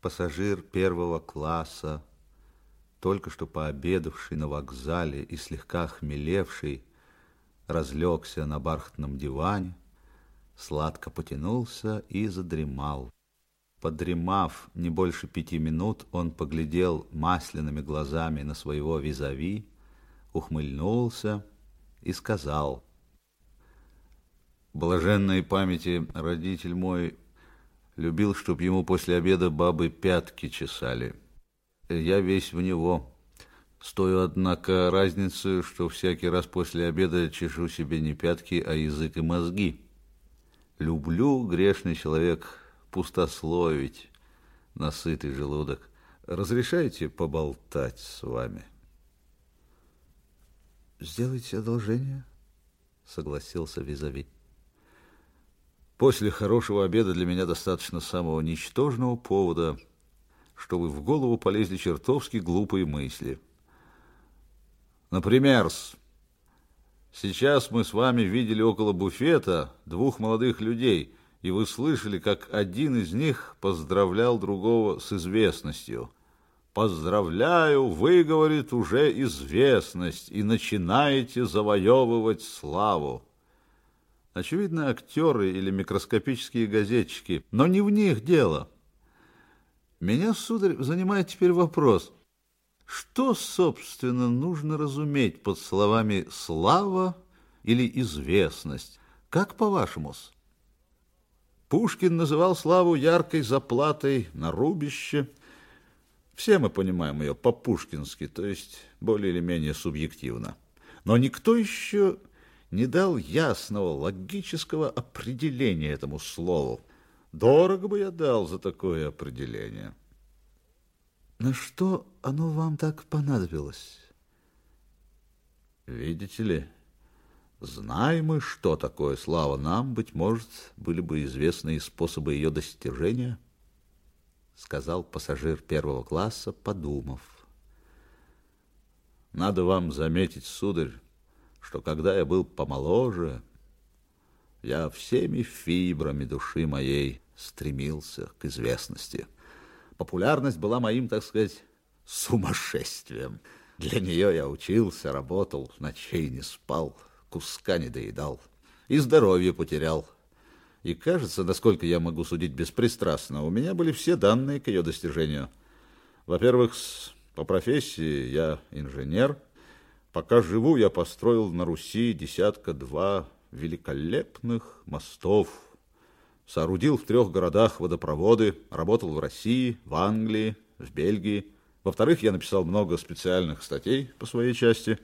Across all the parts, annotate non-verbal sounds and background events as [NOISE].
Пассажир первого класса, только что пообедавший на вокзале и слегка хмелевший, разлегся на бархатном диване, сладко потянулся и задремал. Подремав не больше пяти минут, он поглядел масляными глазами на своего визави, ухмыльнулся и сказал, «Блаженной памяти родитель мой любил, чтоб ему после обеда бабы пятки чесали. Я весь в него. Стою, однако, разницы, что всякий раз после обеда чешу себе не пятки, а язык и мозги. Люблю, грешный человек, пустословить на сытый желудок. Разрешайте поболтать с вами?» «Сделайте одолжение», — согласился Визави. «После хорошего обеда для меня достаточно самого ничтожного повода, чтобы в голову полезли чертовски глупые мысли. Например, сейчас мы с вами видели около буфета двух молодых людей, и вы слышали, как один из них поздравлял другого с известностью». Поздравляю, вы, говорит, уже известность и начинаете завоевывать славу. Очевидно, актеры или микроскопические газетчики, но не в них дело. Меня, сударь, занимает теперь вопрос, что, собственно, нужно разуметь под словами «слава» или «известность»? Как по-вашему-с? Пушкин называл славу яркой заплатой на рубище – все мы понимаем ее по-пушкински, то есть более или менее субъективно. Но никто еще не дал ясного логического определения этому слову. Дорого бы я дал за такое определение. На что оно вам так понадобилось? Видите ли, знаем мы, что такое слава, нам, быть может, были бы известны и способы ее достижения – сказал пассажир первого класса, подумав. Надо вам заметить, сударь, что когда я был помоложе, я всеми фибрами души моей стремился к известности. Популярность была моим, так сказать, сумасшествием. Для нее я учился, работал, ночей не спал, куска не доедал и здоровье потерял. И кажется, насколько я могу судить беспристрастно, у меня были все данные к ее достижению. Во-первых, по профессии я инженер. Пока живу, я построил на Руси десятка-два великолепных мостов. Соорудил в трех городах водопроводы, работал в России, в Англии, в Бельгии. Во-вторых, я написал много специальных статей по своей части.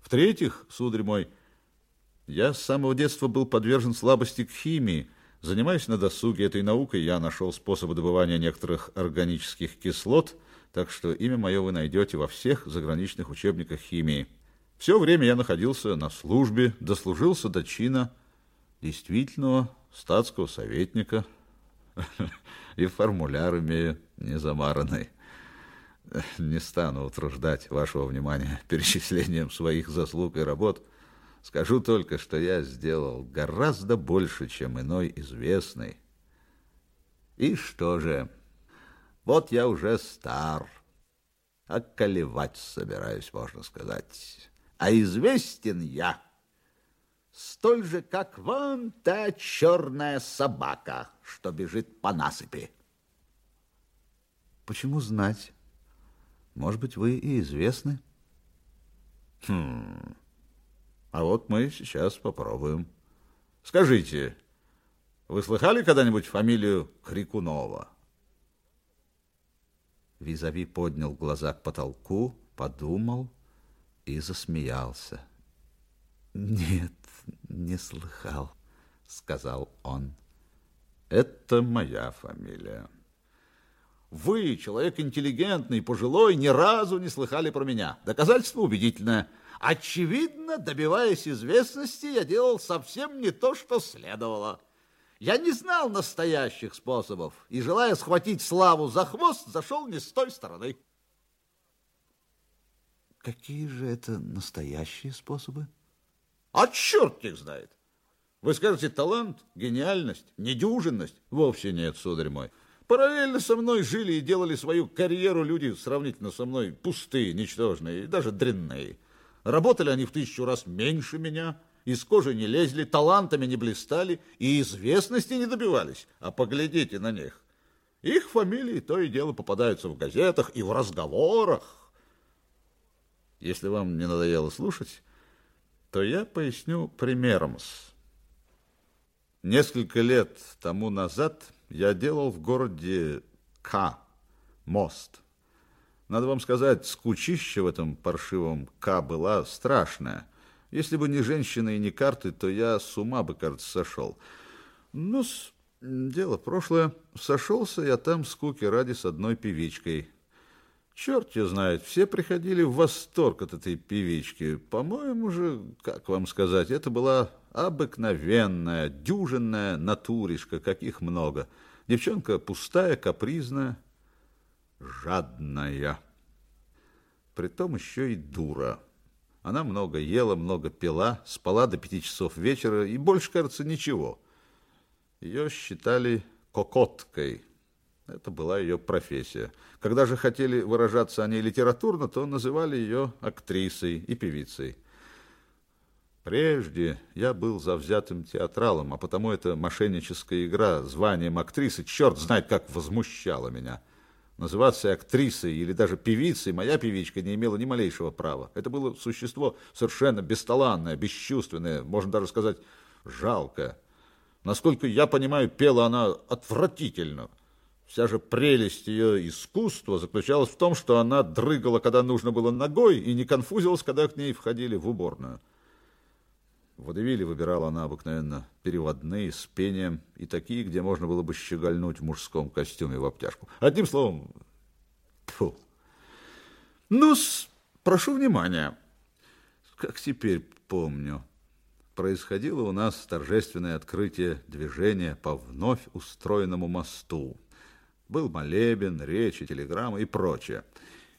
В-третьих, сударь мой, я с самого детства был подвержен слабости к химии. Занимаясь на досуге этой наукой, я нашел способы добывания некоторых органических кислот, так что имя мое вы найдете во всех заграничных учебниках химии. Все время я находился на службе, дослужился до чина действительного статского советника [LAUGHS] и формуляр имею незамаранный. Не стану утруждать вашего внимания перечислением своих заслуг и работ – Скажу только, что я сделал гораздо больше, чем иной известный. И что же, вот я уже стар, околевать собираюсь, можно сказать. А известен я столь же, как вон та черная собака, что бежит по насыпи. Почему знать? Может быть, вы и известны? Хм... А вот мы сейчас попробуем. Скажите, вы слыхали когда-нибудь фамилию Крикунова? Визави поднял глаза к потолку, подумал и засмеялся. «Нет, не слыхал», — сказал он. «Это моя фамилия. Вы, человек интеллигентный, пожилой, ни разу не слыхали про меня. Доказательство убедительное». Очевидно, добиваясь известности, я делал совсем не то, что следовало. Я не знал настоящих способов и, желая схватить славу за хвост, зашел не с той стороны. Какие же это настоящие способы? А черт их знает. Вы скажете, талант, гениальность, недюжинность? Вовсе нет, сударь мой. Параллельно со мной жили и делали свою карьеру люди сравнительно со мной пустые, ничтожные и даже дрянные. Работали они в тысячу раз меньше меня, из кожи не лезли, талантами не блистали и известности не добивались. А поглядите на них. Их фамилии то и дело попадаются в газетах и в разговорах. Если вам не надоело слушать, то я поясню примером. Несколько лет тому назад я делал в городе К. мост. Надо вам сказать, скучище в этом паршивом К была страшная. Если бы не женщины и не карты, то я с ума бы, кажется, сошел. Ну, дело прошлое. Сошелся я там скуки ради с одной певичкой. Черт ее знает, все приходили в восторг от этой певички. По-моему же, как вам сказать, это была обыкновенная, дюжинная натуришка, каких много. Девчонка пустая, капризная, жадная. Притом еще и дура. Она много ела, много пила, спала до пяти часов вечера и больше, кажется, ничего. Ее считали кокоткой. Это была ее профессия. Когда же хотели выражаться о ней литературно, то называли ее актрисой и певицей. Прежде я был завзятым театралом, а потому эта мошенническая игра званием актрисы, черт знает, как возмущала меня. Называться актрисой или даже певицей моя певичка не имела ни малейшего права. Это было существо совершенно бесталанное, бесчувственное, можно даже сказать, жалкое. Насколько я понимаю, пела она отвратительно. Вся же прелесть ее искусства заключалась в том, что она дрыгала, когда нужно было ногой, и не конфузилась, когда к ней входили в уборную. В выбирала она обыкновенно переводные с пением и такие, где можно было бы щегольнуть в мужском костюме в обтяжку. Одним словом, фу. ну прошу внимания. Как теперь помню, происходило у нас торжественное открытие движения по вновь устроенному мосту. Был молебен, речи, телеграммы и прочее.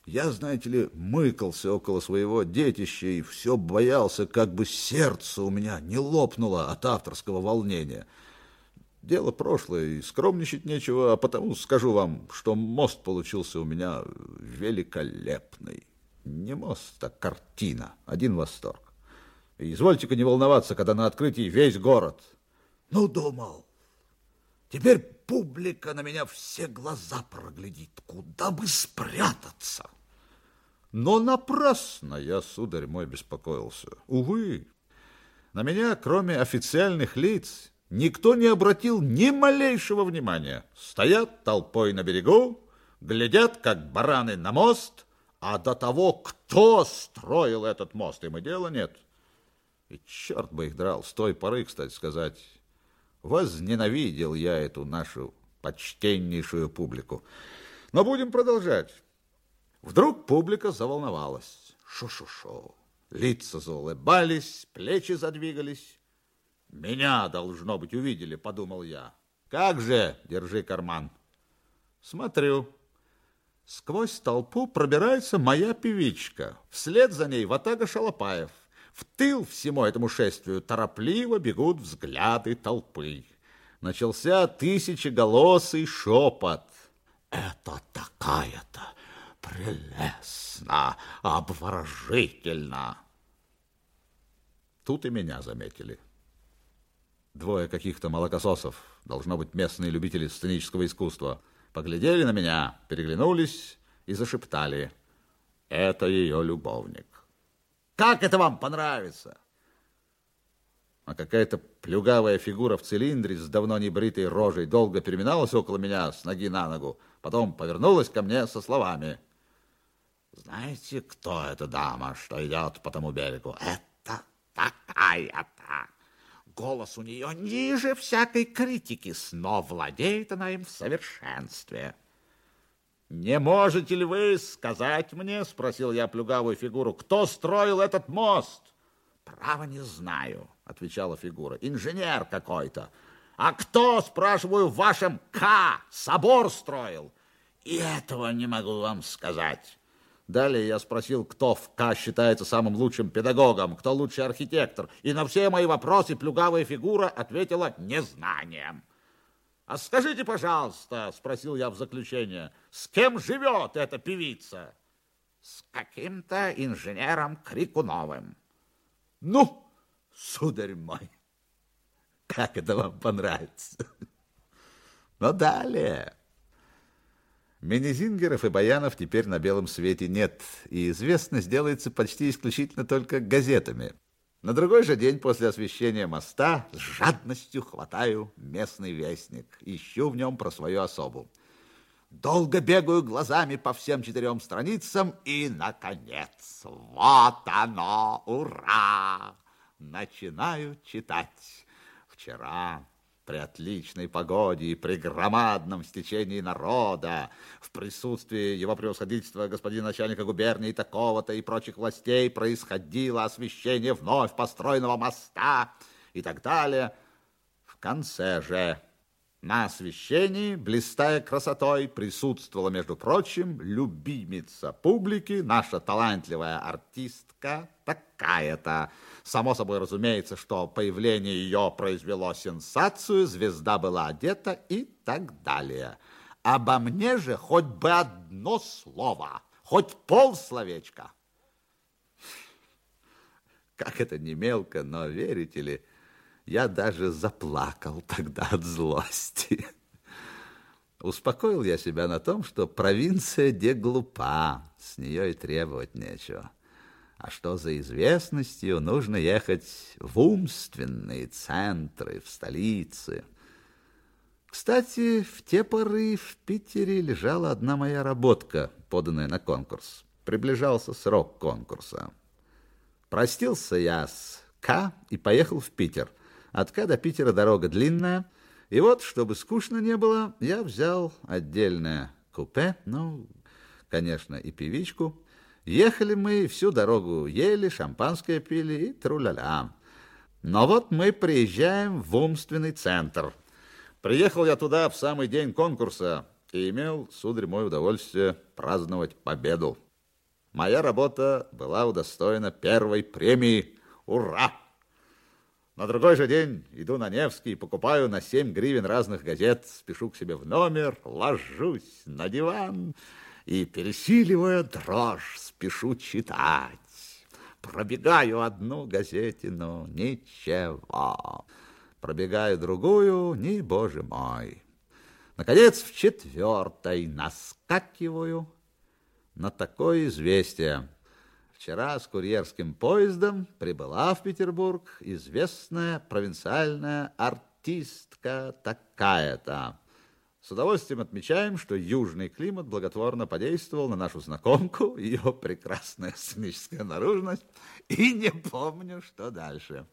Я, знаете ли, мыкался около своего детища и все боялся, как бы сердце у меня не лопнуло от авторского волнения. Дело прошлое, и скромничать нечего, а потому скажу вам, что мост получился у меня великолепный. Не мост, а картина. Один восторг. И извольте-ка не волноваться, когда на открытии весь город. Ну, думал, теперь публика на меня все глаза проглядит. Куда бы спрятаться? Но напрасно я, сударь мой, беспокоился. Увы, на меня, кроме официальных лиц, никто не обратил ни малейшего внимания. Стоят толпой на берегу, глядят, как бараны на мост, а до того, кто строил этот мост, им и дела нет. И черт бы их драл, с той поры, кстати сказать, возненавидел я эту нашу почтеннейшую публику. Но будем продолжать. Вдруг публика заволновалась. Шу-шу-шу. Лица заулыбались, плечи задвигались. Меня, должно быть, увидели, подумал я. Как же, держи карман. Смотрю. Сквозь толпу пробирается моя певичка. Вслед за ней Ватага Шалопаев. В тыл всему этому шествию торопливо бегут взгляды толпы. Начался тысячеголосый шепот. Это такая-то прелестно, обворожительно. Тут и меня заметили. Двое каких-то молокососов, должно быть местные любители сценического искусства, поглядели на меня, переглянулись и зашептали. Это ее любовник. Как это вам понравится? А какая-то плюгавая фигура в цилиндре с давно небритой рожей долго переминалась около меня с ноги на ногу, потом повернулась ко мне со словами — знаете, кто эта дама, что идет по тому берегу? Это такая-то. Голос у нее ниже всякой критики, но владеет она им в совершенстве. «Не можете ли вы сказать мне, — спросил я плюгавую фигуру, — кто строил этот мост?» «Право не знаю», — отвечала фигура, — «инженер какой-то». «А кто, спрашиваю, в вашем К собор строил?» «И этого не могу вам сказать». Далее я спросил, кто в К считается самым лучшим педагогом, кто лучший архитектор. И на все мои вопросы плюгавая фигура ответила незнанием. А скажите, пожалуйста, спросил я в заключение, с кем живет эта певица? С каким-то инженером Крикуновым. Ну, сударь мой, как это вам понравится? [LAUGHS] Но далее... Менезингеров и Баянов теперь на белом свете нет, и известность делается почти исключительно только газетами. На другой же день после освещения моста с жадностью хватаю местный вестник, ищу в нем про свою особу. Долго бегаю глазами по всем четырем страницам и, наконец, вот оно, ура! Начинаю читать. Вчера при отличной погоде и при громадном стечении народа, в присутствии его превосходительства господина начальника губернии такого-то и прочих властей происходило освещение вновь построенного моста и так далее. В конце же на освещении, блистая красотой, присутствовала, между прочим, любимица публики, наша талантливая артистка такая-то. Само собой разумеется, что появление ее произвело сенсацию, звезда была одета и так далее. Обо мне же хоть бы одно слово, хоть полсловечка. Как это не мелко, но верите ли, я даже заплакал тогда от злости. Успокоил я себя на том, что провинция де глупа, с нее и требовать нечего. А что за известностью, нужно ехать в умственные центры, в столицы. Кстати, в те поры в Питере лежала одна моя работка, поданная на конкурс. Приближался срок конкурса. Простился я с К и поехал в Питер – от К до Питера дорога длинная, и вот, чтобы скучно не было, я взял отдельное купе, ну, конечно, и певичку. Ехали мы всю дорогу, ели, шампанское пили и труляля. Но вот мы приезжаем в умственный центр. Приехал я туда в самый день конкурса и имел, сударь мой, удовольствие праздновать победу. Моя работа была удостоена первой премии. Ура! На другой же день иду на Невский, покупаю на 7 гривен разных газет, спешу к себе в номер, ложусь на диван и, пересиливая дрожь, спешу читать. Пробегаю одну газетину, ничего. Пробегаю другую, не боже мой. Наконец, в четвертой наскакиваю на такое известие. Вчера с курьерским поездом прибыла в Петербург известная провинциальная артистка такая-то. С удовольствием отмечаем, что южный климат благотворно подействовал на нашу знакомку, ее прекрасная сценическая наружность, и не помню, что дальше.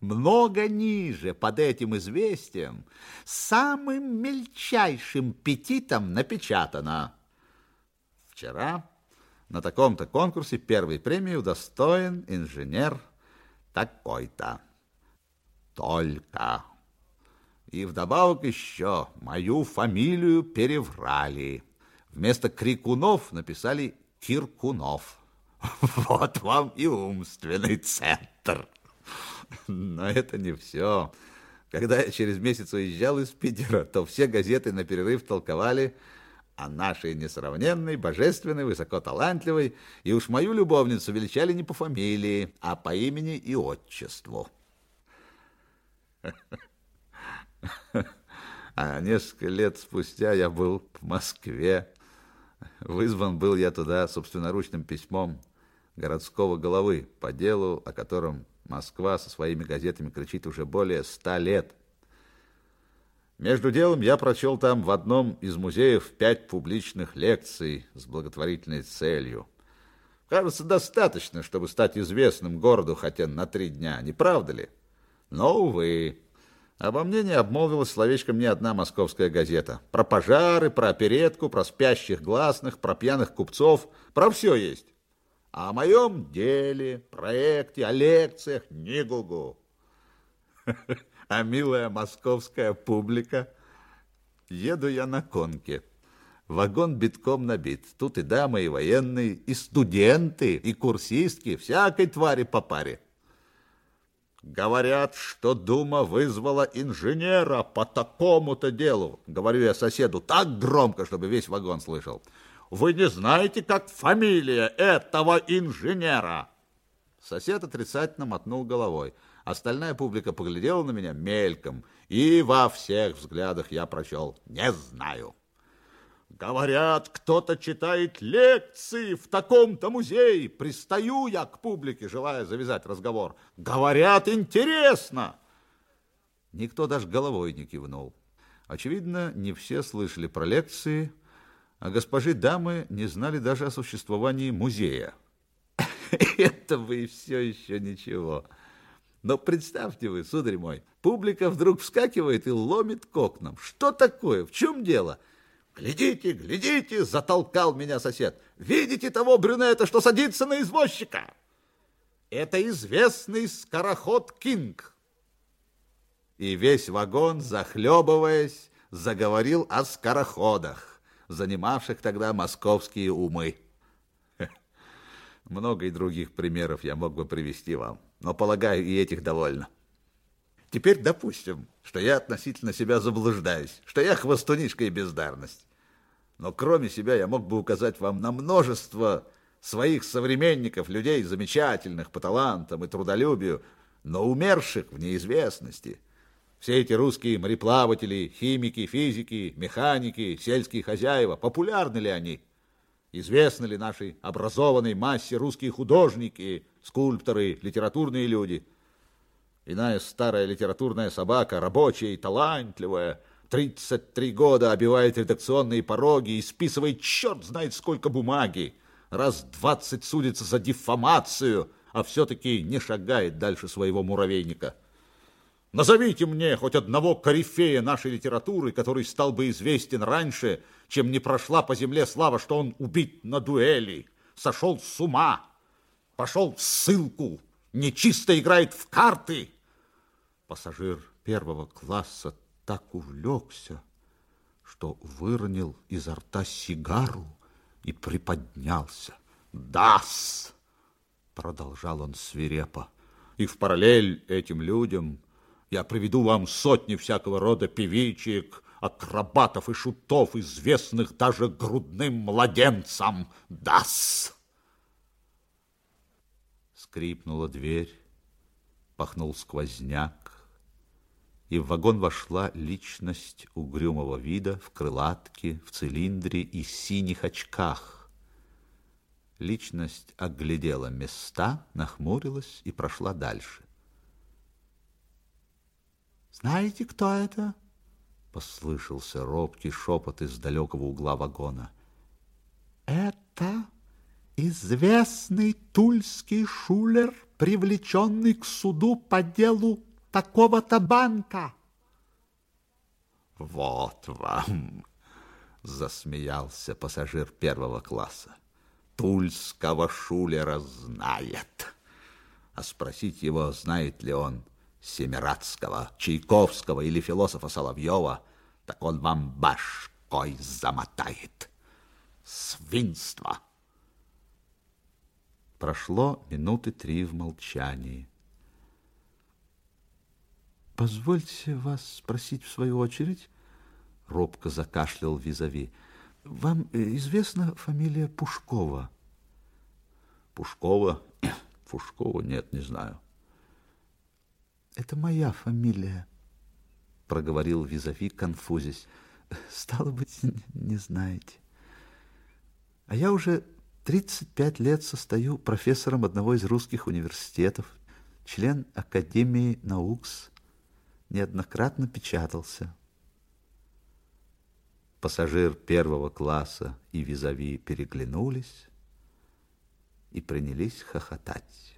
Много ниже под этим известием самым мельчайшим петитом напечатано. Вчера на таком-то конкурсе первой премии удостоен инженер такой-то. Только. И вдобавок еще мою фамилию переврали. Вместо Крикунов написали Киркунов. [LAUGHS] Вот вам и умственный центр. Но это не все. Когда я через месяц уезжал из Питера, то все газеты на перерыв толковали а нашей несравненной, божественной, высокоталантливой, и уж мою любовницу величали не по фамилии, а по имени и отчеству. А несколько лет спустя я был в Москве. Вызван был я туда собственноручным письмом городского головы по делу, о котором Москва со своими газетами кричит уже более ста лет – между делом я прочел там в одном из музеев пять публичных лекций с благотворительной целью. Кажется, достаточно, чтобы стать известным городу хотя на три дня, не правда ли? Но, увы, обо мне не обмолвилась словечком ни одна московская газета. Про пожары, про оперетку, про спящих гласных, про пьяных купцов, про все есть. А о моем деле, проекте, о лекциях ни гугу. [LAUGHS] а милая московская публика. Еду я на конке. Вагон битком набит. Тут и дамы, и военные, и студенты, и курсистки, всякой твари по паре. Говорят, что Дума вызвала инженера по такому-то делу. Говорю я соседу так громко, чтобы весь вагон слышал. Вы не знаете, как фамилия этого инженера? Сосед отрицательно мотнул головой. Остальная публика поглядела на меня мельком, и во всех взглядах я прочел «не знаю». Говорят, кто-то читает лекции в таком-то музее. Пристаю я к публике, желая завязать разговор. Говорят, интересно. Никто даже головой не кивнул. Очевидно, не все слышали про лекции, а госпожи дамы не знали даже о существовании музея. [LAUGHS] Это вы все еще ничего. Но представьте вы, сударь мой, публика вдруг вскакивает и ломит к окнам. Что такое? В чем дело? — «Глядите, глядите!» — затолкал меня сосед. «Видите того брюнета, что садится на извозчика?» «Это известный скороход Кинг». И весь вагон, захлебываясь, заговорил о скороходах, занимавших тогда московские умы. [LAUGHS] Много и других примеров я мог бы привести вам, но, полагаю, и этих довольно. Теперь допустим, что я относительно себя заблуждаюсь, что я хвостунишка и бездарность. Но кроме себя я мог бы указать вам на множество своих современников, людей замечательных по талантам и трудолюбию, но умерших в неизвестности. Все эти русские мореплаватели, химики, физики, механики, сельские хозяева, популярны ли они? Известны ли нашей образованной массе русские художники, скульпторы, литературные люди? Иная старая литературная собака, рабочая и талантливая – 33 года обивает редакционные пороги и списывает черт знает сколько бумаги. Раз двадцать судится за дефамацию, а все-таки не шагает дальше своего муравейника. Назовите мне хоть одного корифея нашей литературы, который стал бы известен раньше, чем не прошла по земле слава, что он убит на дуэли, сошел с ума, пошел в ссылку, нечисто играет в карты. Пассажир первого класса так увлекся, что выронил изо рта сигару и приподнялся. «Дас!» — продолжал он свирепо. «И в параллель этим людям я приведу вам сотни всякого рода певичек, акробатов и шутов, известных даже грудным младенцам. Дас!» Скрипнула дверь, пахнул сквозняк, и в вагон вошла личность угрюмого вида в крылатке, в цилиндре и синих очках. Личность оглядела места, нахмурилась и прошла дальше. «Знаете, кто это?» — послышался робкий шепот из далекого угла вагона. «Это известный тульский шулер, привлеченный к суду по делу такого-то банка. Вот вам, засмеялся пассажир первого класса. Тульского шулера знает. А спросить его, знает ли он Семирадского, Чайковского или философа Соловьева, так он вам башкой замотает. Свинство! Прошло минуты три в молчании. Позвольте вас спросить в свою очередь, робко закашлял Визави. Вам э, известна фамилия Пушкова? Пушкова? [CLEARS THROAT] Пушкова нет, не знаю. Это моя фамилия, проговорил Визави, конфузясь. Стало быть, не знаете. А я уже 35 лет состою профессором одного из русских университетов, член Академии наук неоднократно печатался. Пассажир первого класса и визави переглянулись и принялись хохотать.